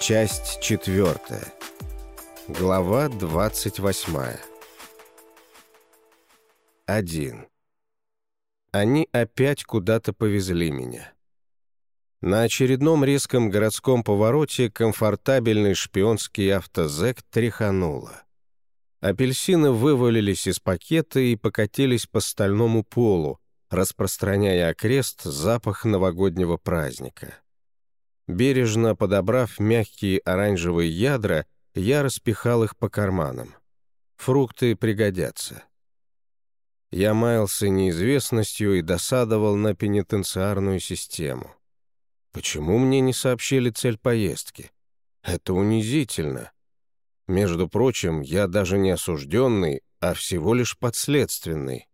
Часть четвертая. Глава двадцать восьмая. Один. Они опять куда-то повезли меня. На очередном резком городском повороте комфортабельный шпионский автозэк тряхануло. Апельсины вывалились из пакета и покатились по стальному полу, распространяя окрест запах новогоднего праздника. Бережно подобрав мягкие оранжевые ядра, я распихал их по карманам. Фрукты пригодятся. Я маялся неизвестностью и досадовал на пенитенциарную систему. Почему мне не сообщили цель поездки? Это унизительно. Между прочим, я даже не осужденный, а всего лишь подследственный.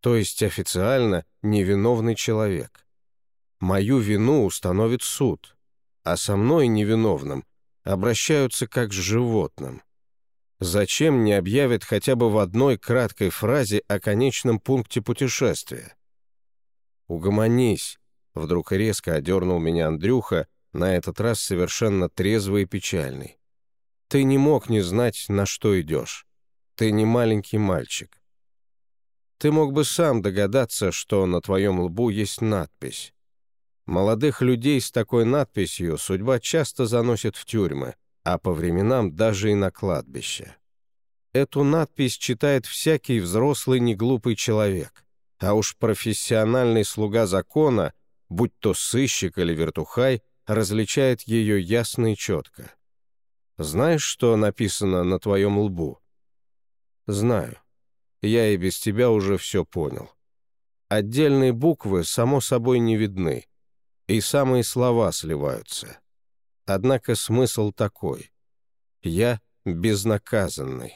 То есть официально невиновный человек. Мою вину установит суд а со мной, невиновным, обращаются как с животным. Зачем не объявят хотя бы в одной краткой фразе о конечном пункте путешествия? «Угомонись», — вдруг резко одернул меня Андрюха, на этот раз совершенно трезвый и печальный. «Ты не мог не знать, на что идешь. Ты не маленький мальчик. Ты мог бы сам догадаться, что на твоем лбу есть надпись. Молодых людей с такой надписью судьба часто заносит в тюрьмы, а по временам даже и на кладбище. Эту надпись читает всякий взрослый неглупый человек, а уж профессиональный слуга закона, будь то сыщик или вертухай, различает ее ясно и четко. Знаешь, что написано на твоем лбу? Знаю. Я и без тебя уже все понял. Отдельные буквы, само собой, не видны, и самые слова сливаются. Однако смысл такой. Я безнаказанный.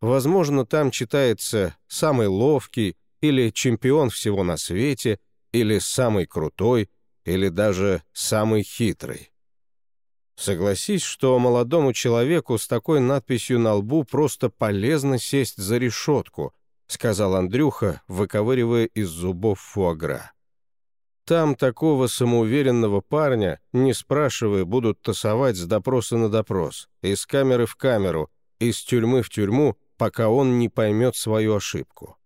Возможно, там читается «самый ловкий» или «чемпион всего на свете», или «самый крутой», или даже «самый хитрый». Согласись, что молодому человеку с такой надписью на лбу просто полезно сесть за решетку, сказал Андрюха, выковыривая из зубов фуагра. Там такого самоуверенного парня, не спрашивая, будут тасовать с допроса на допрос, из камеры в камеру, из тюрьмы в тюрьму, пока он не поймет свою ошибку.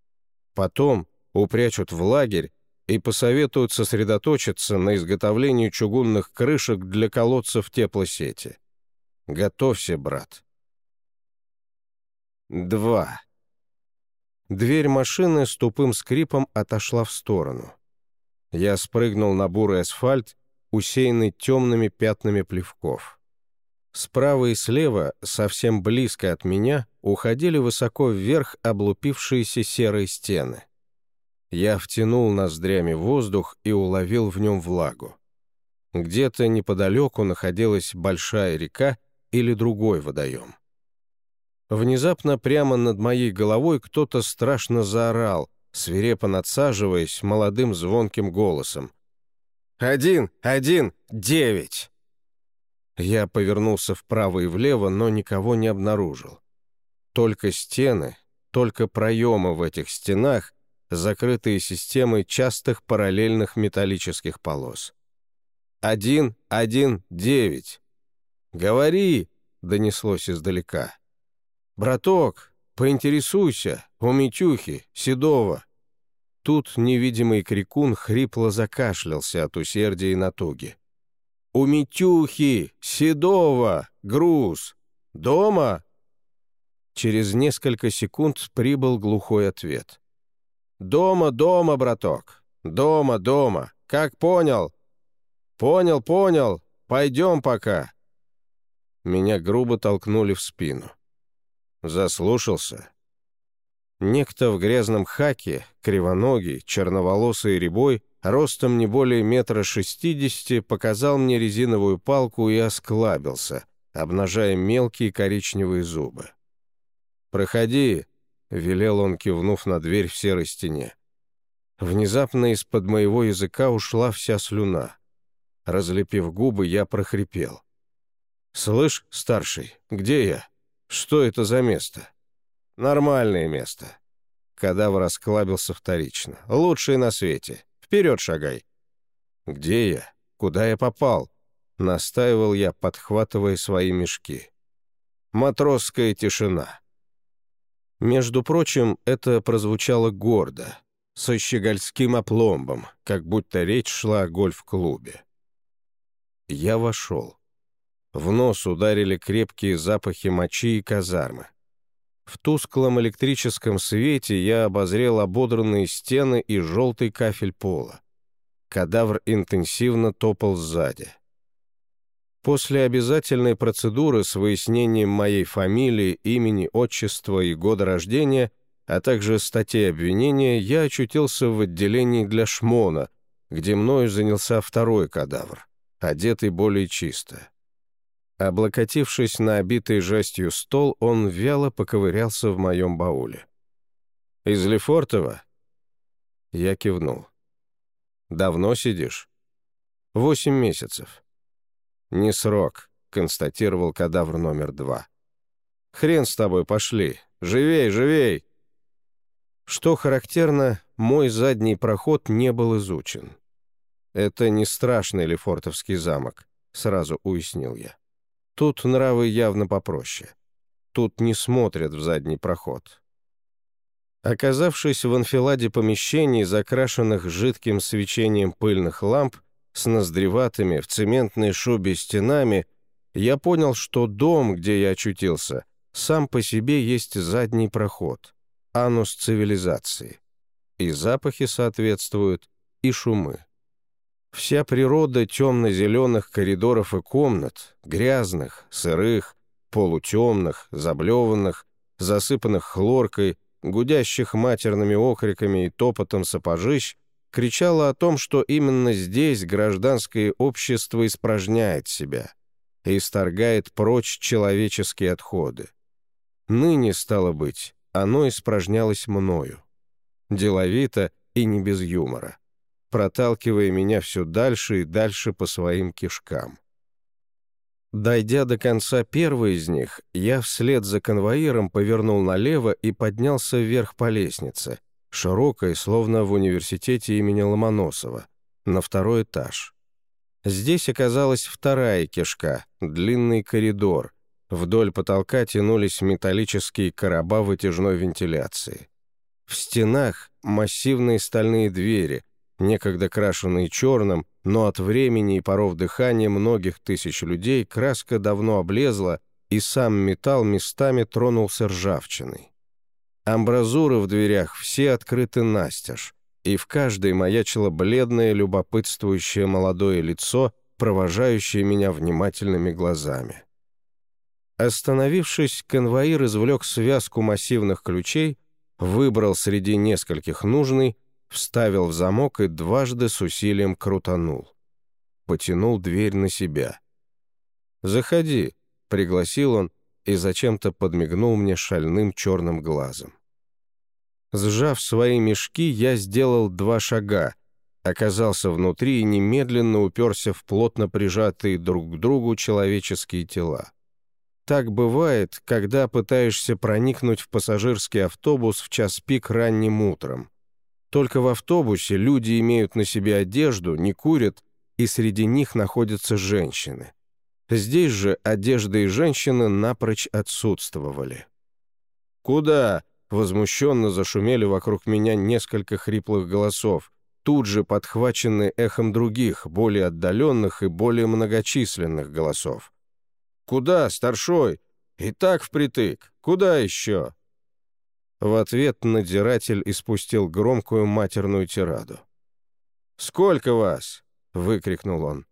Потом упрячут в лагерь и посоветуют сосредоточиться на изготовлении чугунных крышек для колодцев теплосети. Готовься, брат. 2. Дверь машины с тупым скрипом отошла в сторону. Я спрыгнул на бурый асфальт, усеянный темными пятнами плевков. Справа и слева, совсем близко от меня, уходили высоко вверх облупившиеся серые стены. Я втянул ноздрями воздух и уловил в нем влагу. Где-то неподалеку находилась большая река или другой водоем. Внезапно прямо над моей головой кто-то страшно заорал, свирепо надсаживаясь молодым звонким голосом. «Один, один, девять!» Я повернулся вправо и влево, но никого не обнаружил. Только стены, только проемы в этих стенах, закрытые системой частых параллельных металлических полос. «Один, один, девять!» «Говори!» — донеслось издалека. «Браток, поинтересуйся, у Митюхи, Седова, Тут невидимый крикун хрипло закашлялся от усердия и натуги. «У Митюхи! Седова! Груз! Дома?» Через несколько секунд прибыл глухой ответ. «Дома, дома, браток! Дома, дома! Как понял?» «Понял, понял! Пойдем пока!» Меня грубо толкнули в спину. Заслушался. Некто в грязном хаке, кривоногий, черноволосый рябой, ростом не более метра шестидесяти, показал мне резиновую палку и осклабился, обнажая мелкие коричневые зубы. «Проходи», — велел он, кивнув на дверь в серой стене. Внезапно из-под моего языка ушла вся слюна. Разлепив губы, я прохрипел. «Слышь, старший, где я? Что это за место?» Нормальное место. Кадавр осклабился вторично. Лучшее на свете. Вперед шагай. Где я? Куда я попал? — настаивал я, подхватывая свои мешки. «Матросская тишина». Между прочим, это прозвучало гордо, со щегольским опломбом, как будто речь шла о гольф-клубе. Я вошел. В нос ударили крепкие запахи мочи и казармы. В тусклом электрическом свете я обозрел ободранные стены и желтый кафель пола. Кадавр интенсивно топал сзади. После обязательной процедуры с выяснением моей фамилии, имени, отчества и года рождения, а также статей обвинения, я очутился в отделении для шмона, где мною занялся второй кадавр, одетый более чисто. Облокотившись на обитый жестью стол, он вяло поковырялся в моем бауле. «Из Лефортова?» Я кивнул. «Давно сидишь?» «Восемь месяцев». «Не срок», — констатировал кадавр номер два. «Хрен с тобой, пошли. Живей, живей!» Что характерно, мой задний проход не был изучен. «Это не страшный Лефортовский замок», — сразу уяснил я. Тут нравы явно попроще. Тут не смотрят в задний проход. Оказавшись в анфиладе помещений, закрашенных жидким свечением пыльных ламп, с ноздреватыми в цементной шубе стенами, я понял, что дом, где я очутился, сам по себе есть задний проход, анус цивилизации. И запахи соответствуют, и шумы. Вся природа темно-зеленых коридоров и комнат, грязных, сырых, полутемных, заблеванных, засыпанных хлоркой, гудящих матерными окриками и топотом сапожищ, кричала о том, что именно здесь гражданское общество испражняет себя и исторгает прочь человеческие отходы. Ныне, стало быть, оно испражнялось мною. Деловито и не без юмора проталкивая меня все дальше и дальше по своим кишкам. Дойдя до конца первой из них, я вслед за конвоиром повернул налево и поднялся вверх по лестнице, широкой, словно в университете имени Ломоносова, на второй этаж. Здесь оказалась вторая кишка, длинный коридор. Вдоль потолка тянулись металлические короба вытяжной вентиляции. В стенах массивные стальные двери, некогда крашенный черным, но от времени и паров дыхания многих тысяч людей краска давно облезла, и сам металл местами тронулся ржавчиной. Амбразуры в дверях все открыты настежь, и в каждой маячило бледное, любопытствующее молодое лицо, провожающее меня внимательными глазами. Остановившись, конвоир извлек связку массивных ключей, выбрал среди нескольких нужный, вставил в замок и дважды с усилием крутанул. Потянул дверь на себя. «Заходи», — пригласил он и зачем-то подмигнул мне шальным черным глазом. Сжав свои мешки, я сделал два шага, оказался внутри и немедленно уперся в плотно прижатые друг к другу человеческие тела. Так бывает, когда пытаешься проникнуть в пассажирский автобус в час пик ранним утром. Только в автобусе люди имеют на себе одежду, не курят, и среди них находятся женщины. Здесь же одежда и женщины напрочь отсутствовали. «Куда?» — возмущенно зашумели вокруг меня несколько хриплых голосов, тут же подхваченные эхом других, более отдаленных и более многочисленных голосов. «Куда, старшой? И так впритык. Куда еще?» В ответ надзиратель испустил громкую матерную тираду. «Сколько вас?» — выкрикнул он.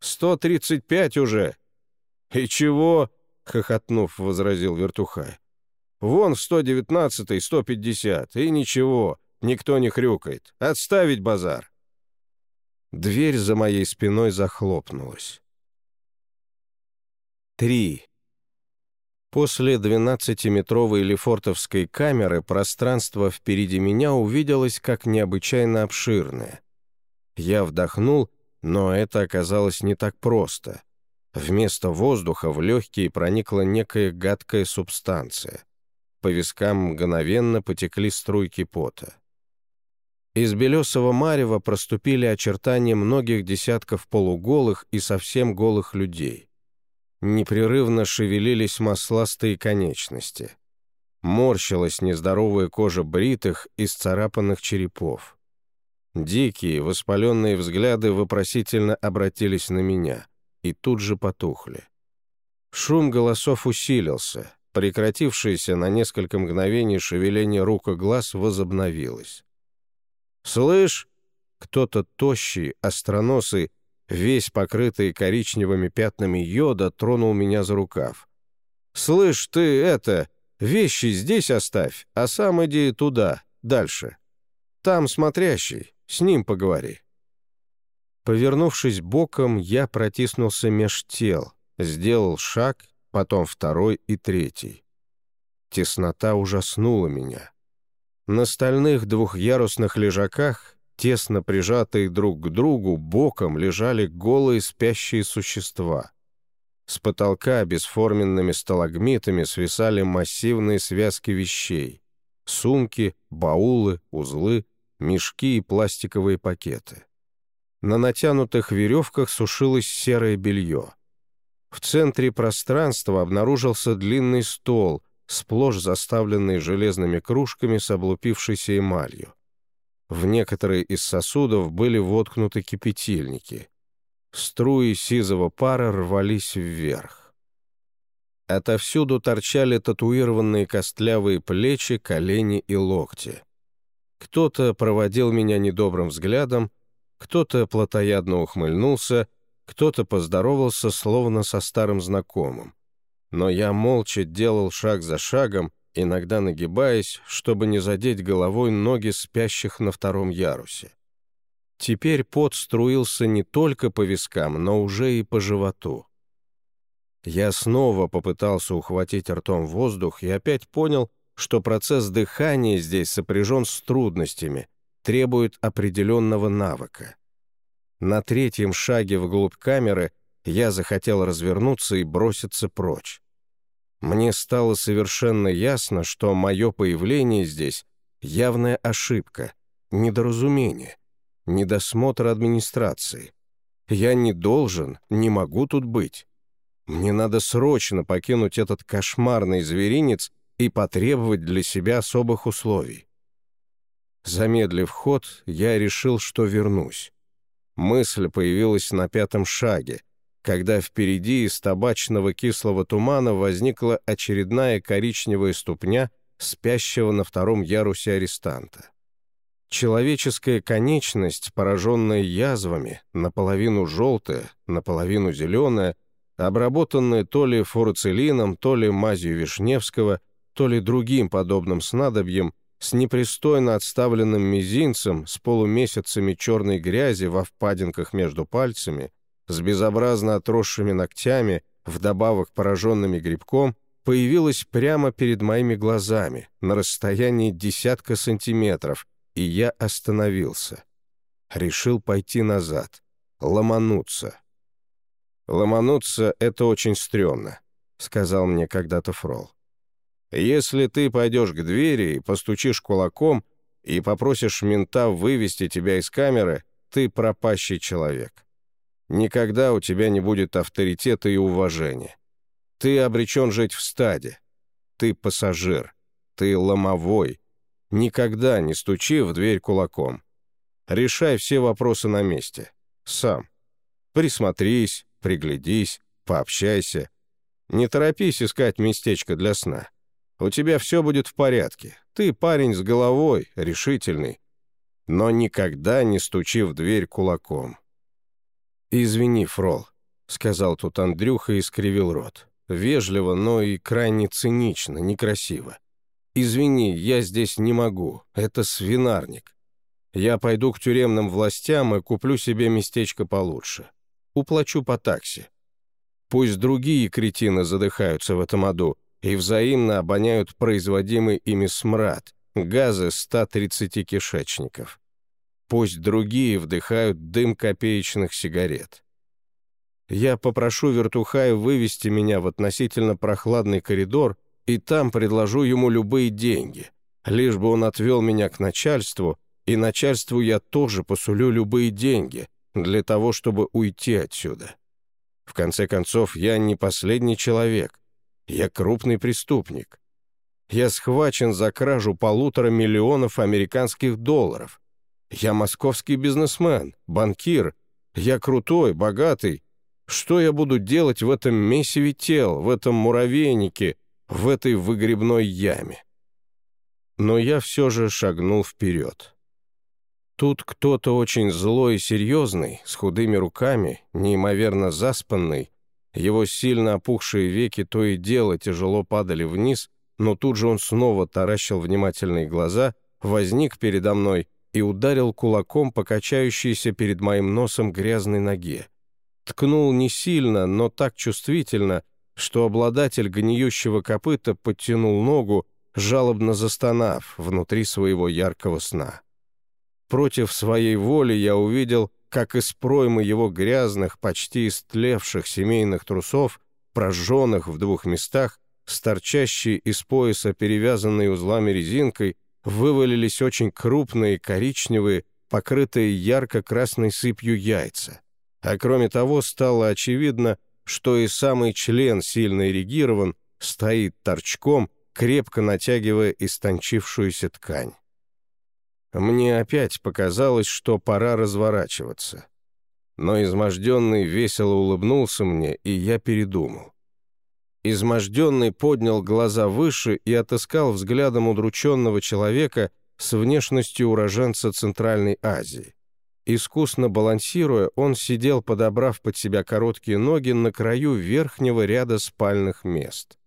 «Сто тридцать пять уже!» «И чего?» — хохотнув, возразил Вертухай. «Вон сто девятнадцатый сто пятьдесят, и ничего, никто не хрюкает. Отставить базар!» Дверь за моей спиной захлопнулась. Три. После 12-метровой лефортовской камеры пространство впереди меня увиделось как необычайно обширное. Я вдохнул, но это оказалось не так просто. Вместо воздуха в легкие проникла некая гадкая субстанция. По вискам мгновенно потекли струйки пота. Из белесого марева проступили очертания многих десятков полуголых и совсем голых людей. Непрерывно шевелились масластые конечности. Морщилась нездоровая кожа бритых и сцарапанных черепов. Дикие, воспаленные взгляды вопросительно обратились на меня и тут же потухли. Шум голосов усилился, прекратившееся на несколько мгновений шевеление рук и глаз возобновилось. «Слышь!» Кто-то тощий, остроносый, весь покрытый коричневыми пятнами йода, тронул меня за рукав. «Слышь, ты это, вещи здесь оставь, а сам иди туда, дальше. Там смотрящий, с ним поговори». Повернувшись боком, я протиснулся меж тел, сделал шаг, потом второй и третий. Теснота ужаснула меня. На стальных двухъярусных лежаках, тесно прижатые друг к другу, боком лежали голые спящие существа. С потолка бесформенными сталагмитами свисали массивные связки вещей. Сумки, баулы, узлы, мешки и пластиковые пакеты. На натянутых веревках сушилось серое белье. В центре пространства обнаружился длинный стол, сплошь заставленный железными кружками с облупившейся эмалью. В некоторые из сосудов были воткнуты кипятильники. Струи сизого пара рвались вверх. Отовсюду торчали татуированные костлявые плечи, колени и локти. Кто-то проводил меня недобрым взглядом, кто-то плотоядно ухмыльнулся, кто-то поздоровался словно со старым знакомым но я молча делал шаг за шагом, иногда нагибаясь, чтобы не задеть головой ноги спящих на втором ярусе. Теперь пот струился не только по вискам, но уже и по животу. Я снова попытался ухватить ртом воздух и опять понял, что процесс дыхания здесь сопряжен с трудностями, требует определенного навыка. На третьем шаге вглубь камеры я захотел развернуться и броситься прочь. Мне стало совершенно ясно, что мое появление здесь — явная ошибка, недоразумение, недосмотр администрации. Я не должен, не могу тут быть. Мне надо срочно покинуть этот кошмарный зверинец и потребовать для себя особых условий. Замедлив ход, я решил, что вернусь. Мысль появилась на пятом шаге, когда впереди из табачного кислого тумана возникла очередная коричневая ступня спящего на втором ярусе арестанта. Человеческая конечность, пораженная язвами, наполовину желтая, наполовину зеленая, обработанная то ли фуруцилином, то ли мазью Вишневского, то ли другим подобным снадобьем, с непристойно отставленным мизинцем, с полумесяцами черной грязи во впадинках между пальцами, с безобразно отросшими ногтями, вдобавок пораженными грибком, появилась прямо перед моими глазами, на расстоянии десятка сантиметров, и я остановился. Решил пойти назад, ломануться. «Ломануться — это очень стрёмно», — сказал мне когда-то Фрол. «Если ты пойдешь к двери и постучишь кулаком и попросишь мента вывести тебя из камеры, ты пропащий человек. Никогда у тебя не будет авторитета и уважения. Ты обречен жить в стаде. Ты пассажир. Ты ломовой. Никогда не стучи в дверь кулаком. Решай все вопросы на месте. Сам. Присмотрись, приглядись, пообщайся. Не торопись искать местечко для сна. У тебя все будет в порядке. Ты парень с головой, решительный. Но никогда не стучи в дверь кулаком. «Извини, Фрол», — сказал тут Андрюха и скривил рот. Вежливо, но и крайне цинично, некрасиво. «Извини, я здесь не могу. Это свинарник. Я пойду к тюремным властям и куплю себе местечко получше. Уплачу по такси. Пусть другие кретины задыхаются в этом аду и взаимно обоняют производимый ими смрад, газы 130 кишечников. Пусть другие вдыхают дым копеечных сигарет. Я попрошу Вертухая вывести меня в относительно прохладный коридор, и там предложу ему любые деньги, лишь бы он отвел меня к начальству И начальству я тоже посулю любые деньги для того, чтобы уйти отсюда. В конце концов, я не последний человек. Я крупный преступник. Я схвачен за кражу полутора миллионов американских долларов. Я московский бизнесмен, банкир. Я крутой, богатый. Что я буду делать в этом месиве тел, в этом муравейнике, в этой выгребной яме? Но я все же шагнул вперед. Тут кто-то очень злой и серьезный, с худыми руками, неимоверно заспанный, его сильно опухшие веки то и дело тяжело падали вниз, но тут же он снова таращил внимательные глаза, возник передо мной и ударил кулаком по качающейся перед моим носом грязной ноге. Ткнул не сильно, но так чувствительно, что обладатель гниющего копыта подтянул ногу, жалобно застонав внутри своего яркого сна. Против своей воли я увидел, как из проймы его грязных, почти истлевших семейных трусов, прожженных в двух местах, с торчащей из пояса, перевязанной узлами резинкой, вывалились очень крупные, коричневые, покрытые ярко-красной сыпью яйца. А кроме того, стало очевидно, что и самый член сильно эрегирован, стоит торчком, крепко натягивая истончившуюся ткань. Мне опять показалось, что пора разворачиваться. Но изможденный весело улыбнулся мне, и я передумал. Изможденный поднял глаза выше и отыскал взглядом удрученного человека с внешностью уроженца Центральной Азии. Искусно балансируя, он сидел, подобрав под себя короткие ноги на краю верхнего ряда спальных мест.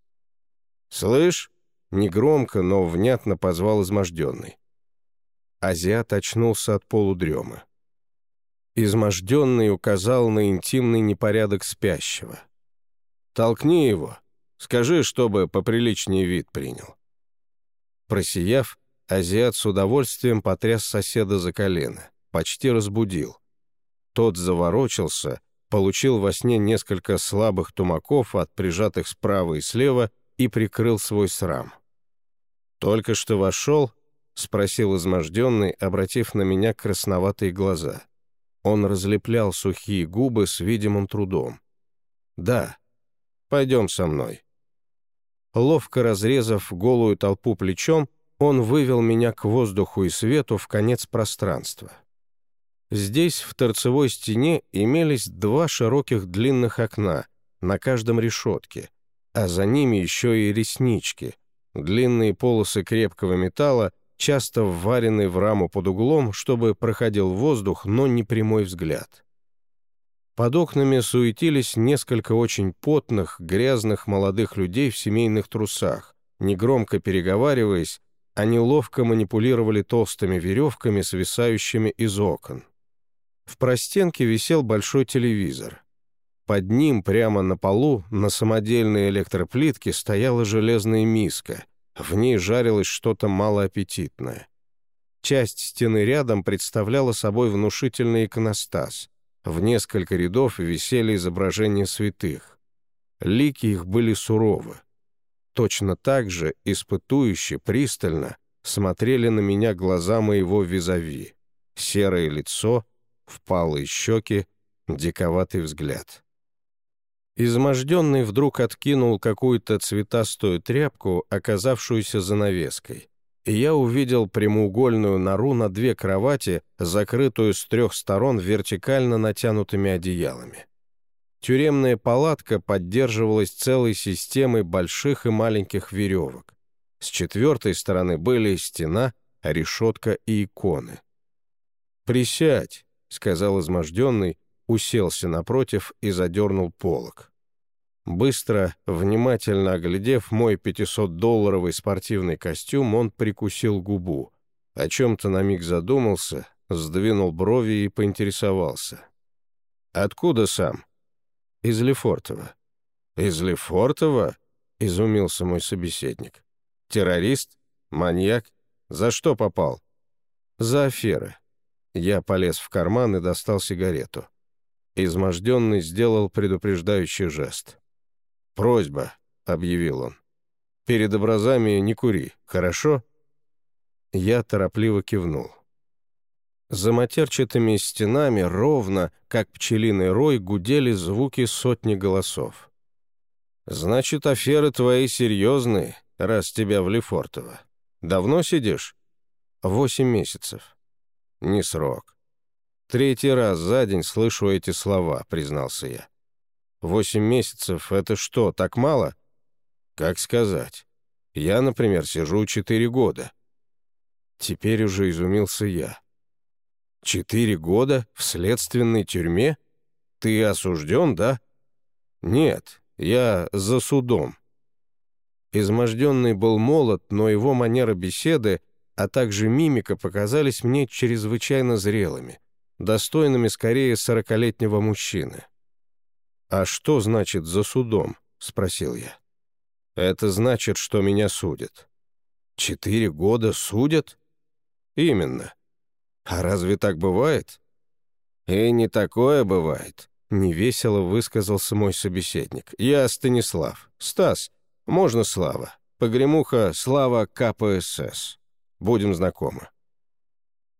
«Слышь?» — негромко, но внятно позвал изможденный. Азиат очнулся от полудремы. Изможденный указал на интимный непорядок спящего. «Толкни его», Скажи, чтобы поприличнее вид принял». Просияв, азиат с удовольствием потряс соседа за колено, почти разбудил. Тот заворочился, получил во сне несколько слабых тумаков от прижатых справа и слева и прикрыл свой срам. «Только что вошел?» — спросил изможденный, обратив на меня красноватые глаза. Он разлеплял сухие губы с видимым трудом. «Да, пойдем со мной». Ловко разрезав голую толпу плечом, он вывел меня к воздуху и свету в конец пространства. Здесь, в торцевой стене, имелись два широких длинных окна, на каждом решетке, а за ними еще и реснички, длинные полосы крепкого металла, часто вваренные в раму под углом, чтобы проходил воздух, но не прямой взгляд. Под окнами суетились несколько очень потных, грязных молодых людей в семейных трусах. Негромко переговариваясь, они ловко манипулировали толстыми веревками, свисающими из окон. В простенке висел большой телевизор. Под ним, прямо на полу, на самодельной электроплитке стояла железная миска. В ней жарилось что-то малоаппетитное. Часть стены рядом представляла собой внушительный иконостас — в несколько рядов висели изображения святых. Лики их были суровы. Точно так же, испытующе, пристально, смотрели на меня глаза моего визави. Серое лицо, впалые щеки, диковатый взгляд. Изможденный вдруг откинул какую-то цветастую тряпку, оказавшуюся занавеской и я увидел прямоугольную нору на две кровати, закрытую с трех сторон вертикально натянутыми одеялами. Тюремная палатка поддерживалась целой системой больших и маленьких веревок. С четвертой стороны были стена, решетка и иконы. «Присядь», — сказал изможденный, уселся напротив и задернул полог. Быстро, внимательно оглядев мой 500-долларовый спортивный костюм, он прикусил губу. О чем-то на миг задумался, сдвинул брови и поинтересовался. «Откуда сам?» «Из Лефортово». «Из Лефортово?» — изумился мой собеседник. «Террорист? Маньяк? За что попал?» «За аферы». Я полез в карман и достал сигарету. Изможденный сделал предупреждающий жест. «Просьба», — объявил он. «Перед образами не кури, хорошо?» Я торопливо кивнул. За матерчатыми стенами ровно, как пчелиный рой, гудели звуки сотни голосов. «Значит, аферы твои серьезные, раз тебя в Лефортово. Давно сидишь?» «Восемь месяцев». «Не срок». «Третий раз за день слышу эти слова», — признался я. «Восемь месяцев — это что, так мало?» «Как сказать. Я, например, сижу четыре года». Теперь уже изумился я. Четыре года в следственной тюрьме? Ты осужден, да? Нет, я за судом. Изможденный был молод, но его манера беседы, а также мимика показались мне чрезвычайно зрелыми, достойными скорее сорокалетнего мужчины. «А что значит «за судом»?» — спросил я. «Это значит, что меня судят». «Четыре года судят?» «Именно. «А разве так бывает?» «И не такое бывает», — невесело высказался мой собеседник. «Я Станислав. Стас, можно Слава. Погремуха Слава КПСС. Будем знакомы».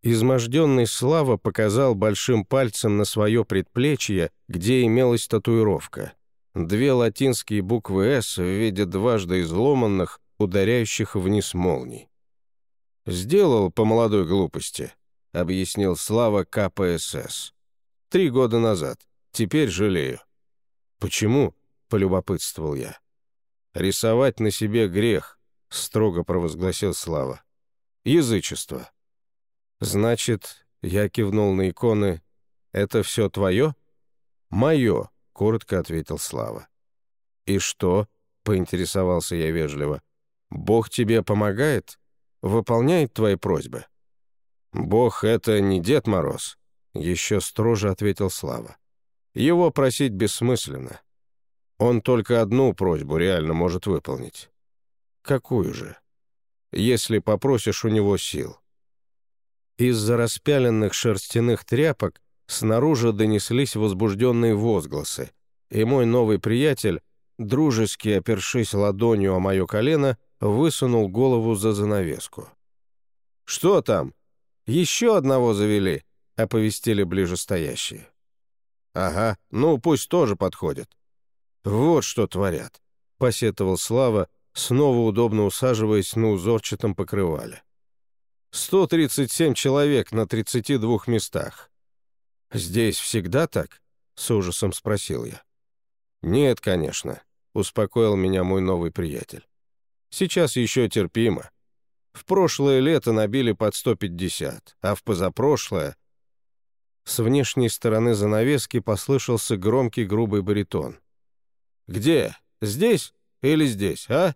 Изможденный Слава показал большим пальцем на свое предплечье, где имелась татуировка. Две латинские буквы «С» в виде дважды изломанных, ударяющих вниз молний. «Сделал по молодой глупости», — объяснил Слава КПСС. «Три года назад. Теперь жалею». «Почему?» — полюбопытствовал я. «Рисовать на себе грех», — строго провозгласил Слава. «Язычество». «Значит, я кивнул на иконы. Это все твое?» «Мое», — коротко ответил Слава. «И что?» — поинтересовался я вежливо. «Бог тебе помогает? Выполняет твои просьбы?» «Бог — это не Дед Мороз», — еще строже ответил Слава. «Его просить бессмысленно. Он только одну просьбу реально может выполнить». «Какую же?» «Если попросишь у него сил». Из-за распяленных шерстяных тряпок снаружи донеслись возбужденные возгласы, и мой новый приятель, дружески опершись ладонью о мое колено, высунул голову за занавеску. «Что там?» «Еще одного завели», — оповестили ближестоящие. «Ага, ну пусть тоже подходит». «Вот что творят», — посетовал Слава, снова удобно усаживаясь на узорчатом покрывале. «137 человек на 32 местах». «Здесь всегда так?» — с ужасом спросил я. «Нет, конечно», — успокоил меня мой новый приятель. «Сейчас еще терпимо. В прошлое лето набили под 150, а в позапрошлое... С внешней стороны занавески послышался громкий грубый баритон. «Где? Здесь или здесь, а?»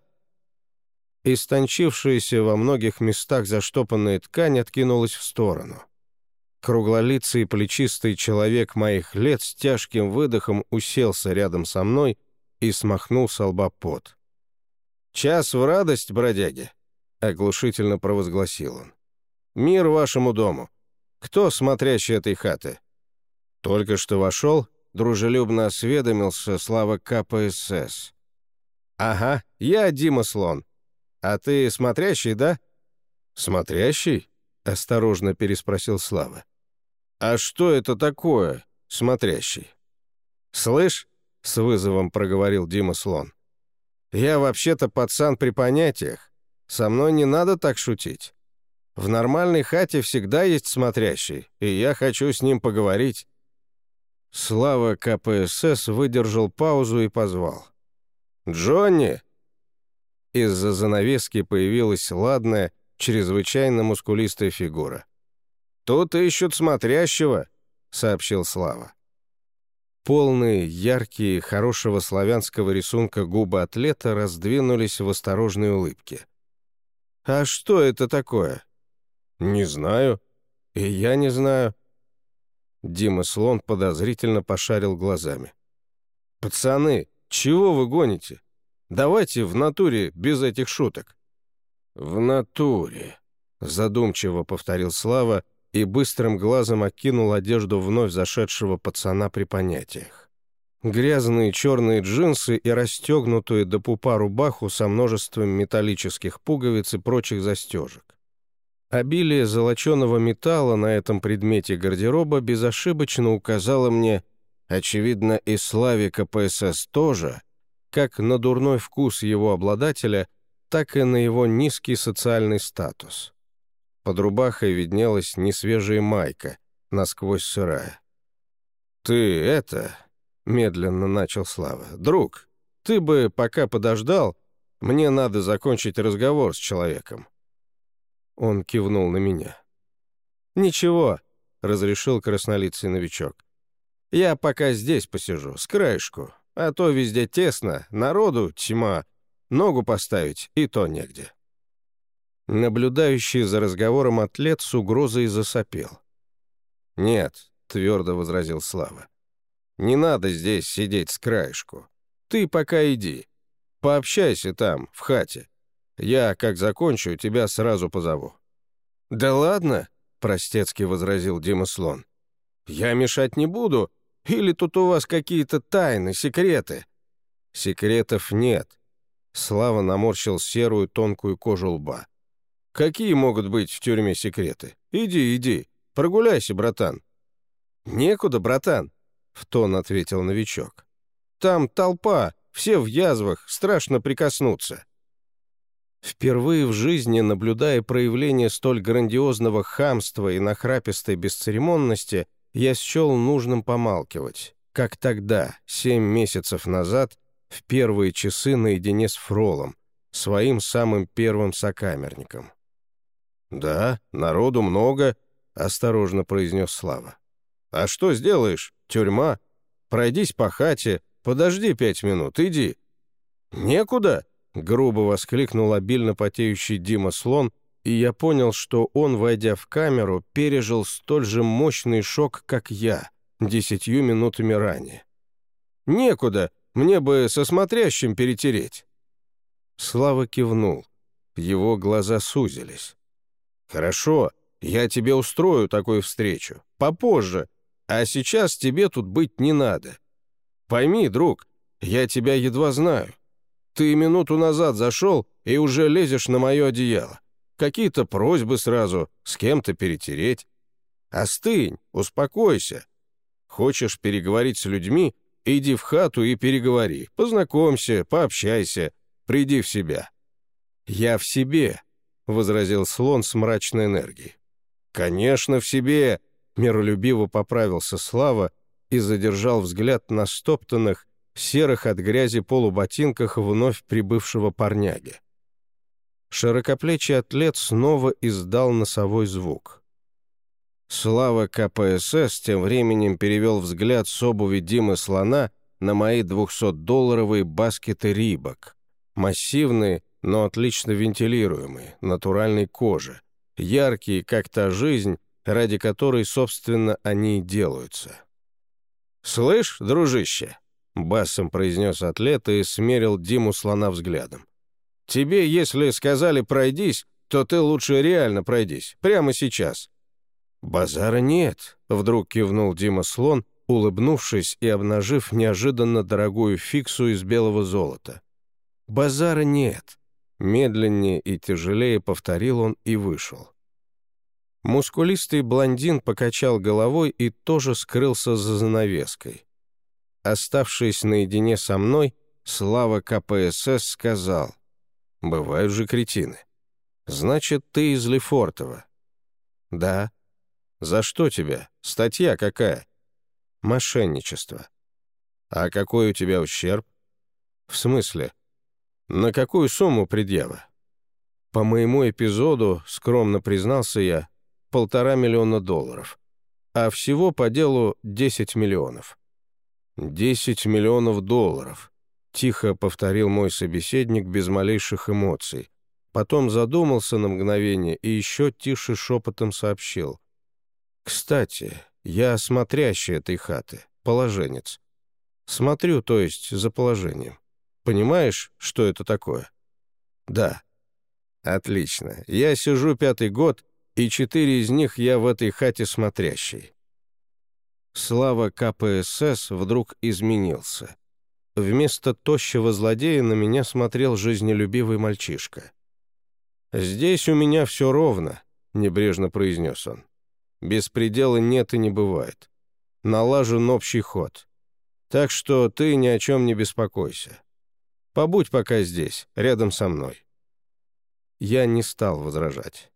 Истончившаяся во многих местах заштопанная ткань откинулась в сторону. Круглолицый плечистый человек моих лет с тяжким выдохом уселся рядом со мной и смахнул с лба пот. «Час в радость, бродяги!» — оглушительно провозгласил он. «Мир вашему дому! Кто смотрящий этой хаты?» Только что вошел, дружелюбно осведомился Слава КПСС. «Ага, я Дима Слон. А ты смотрящий, да?» «Смотрящий?» — осторожно переспросил Слава. «А что это такое, смотрящий?» «Слышь?» — с вызовом проговорил Дима Слон. «Я вообще-то пацан при понятиях. Со мной не надо так шутить. В нормальной хате всегда есть смотрящий, и я хочу с ним поговорить». Слава КПСС выдержал паузу и позвал. «Джонни!» Из-за занавески появилась ладная, чрезвычайно мускулистая фигура. «Тут ищут смотрящего», — сообщил Слава. Полные, яркие, хорошего славянского рисунка губы атлета раздвинулись в осторожной улыбке. «А что это такое?» «Не знаю. И я не знаю». Дима Слон подозрительно пошарил глазами. «Пацаны, чего вы гоните? Давайте в натуре без этих шуток». «В натуре», — задумчиво повторил Слава и быстрым глазом окинул одежду вновь зашедшего пацана при понятиях. Грязные черные джинсы и расстегнутую до пупа рубаху со множеством металлических пуговиц и прочих застежек. Обилие золоченого металла на этом предмете гардероба безошибочно указало мне, очевидно, и славе КПСС тоже, как на дурной вкус его обладателя, так и на его низкий социальный статус. Под рубахой виднелась несвежая майка, насквозь сырая. «Ты это...» — медленно начал Слава. «Друг, ты бы пока подождал, мне надо закончить разговор с человеком». Он кивнул на меня. «Ничего», — разрешил краснолицый новичок. «Я пока здесь посижу, с краешку, а то везде тесно, народу тьма, ногу поставить и то негде». Наблюдающий за разговором атлет с угрозой засопел. «Нет», — твердо возразил Слава. «Не надо здесь сидеть с краешку. Ты пока иди. Пообщайся там, в хате. Я, как закончу, тебя сразу позову». «Да ладно», — простецки возразил Дима Слон. «Я мешать не буду. Или тут у вас какие-то тайны, секреты?» «Секретов нет». Слава наморщил серую тонкую кожу лба. «Какие могут быть в тюрьме секреты? Иди, иди, прогуляйся, братан». «Некуда, братан», — в тон ответил новичок. «Там толпа, все в язвах, страшно прикоснуться». Впервые в жизни, наблюдая проявление столь грандиозного хамства и нахрапистой бесцеремонности, я счел нужным помалкивать, как тогда, семь месяцев назад, в первые часы наедине с Фролом, своим самым первым сокамерником. «Да, народу много», — осторожно произнес Слава. «А что сделаешь? Тюрьма? Пройдись по хате, подожди пять минут, иди». «Некуда?» Грубо воскликнул обильно потеющий Дима Слон, и я понял, что он, войдя в камеру, пережил столь же мощный шок, как я, десятью минутами ранее. «Некуда, мне бы со смотрящим перетереть». Слава кивнул. Его глаза сузились. «Хорошо, я тебе устрою такую встречу. Попозже. А сейчас тебе тут быть не надо. Пойми, друг, я тебя едва знаю. Ты минуту назад зашел и уже лезешь на мое одеяло. Какие-то просьбы сразу, с кем-то перетереть. Остынь, успокойся. Хочешь переговорить с людьми, иди в хату и переговори. Познакомься, пообщайся, приди в себя». «Я в себе», — возразил слон с мрачной энергией. «Конечно, в себе», — миролюбиво поправился Слава и задержал взгляд на стоптанных, серых от грязи полуботинках вновь прибывшего парняги. Широкоплечий атлет снова издал носовой звук. Слава КПСС тем временем перевел взгляд с обуви Димы Слона на мои 200-долларовые баскеты «Рибок». Массивные, но отлично вентилируемые, натуральной кожи. Яркие, как та жизнь, ради которой, собственно, они и делаются. «Слышь, дружище!» Басом произнес атлет и смерил Диму слона взглядом. «Тебе, если сказали «пройдись», то ты лучше реально пройдись, прямо сейчас». «Базара нет», — вдруг кивнул Дима слон, улыбнувшись и обнажив неожиданно дорогую фиксу из белого золота. «Базара нет», — медленнее и тяжелее повторил он и вышел. Мускулистый блондин покачал головой и тоже скрылся за занавеской. Оставшись наедине со мной, Слава КПСС сказал, «Бывают же кретины. Значит, ты из Лефортова?» «Да». «За что тебя? Статья какая?» «Мошенничество». «А какой у тебя ущерб?» «В смысле? На какую сумму предъява?» «По моему эпизоду, скромно признался я, полтора миллиона долларов, а всего по делу 10 миллионов». «Десять миллионов долларов», — тихо повторил мой собеседник без малейших эмоций. Потом задумался на мгновение и еще тише шепотом сообщил. «Кстати, я смотрящий этой хаты, положенец. Смотрю, то есть, за положением. Понимаешь, что это такое?» «Да». «Отлично. Я сижу пятый год, и четыре из них я в этой хате смотрящий. Слава КПСС вдруг изменился. Вместо тощего злодея на меня смотрел жизнелюбивый мальчишка. «Здесь у меня все ровно», — небрежно произнес он. «Беспредела нет и не бывает. Налажен общий ход. Так что ты ни о чем не беспокойся. Побудь пока здесь, рядом со мной». Я не стал возражать.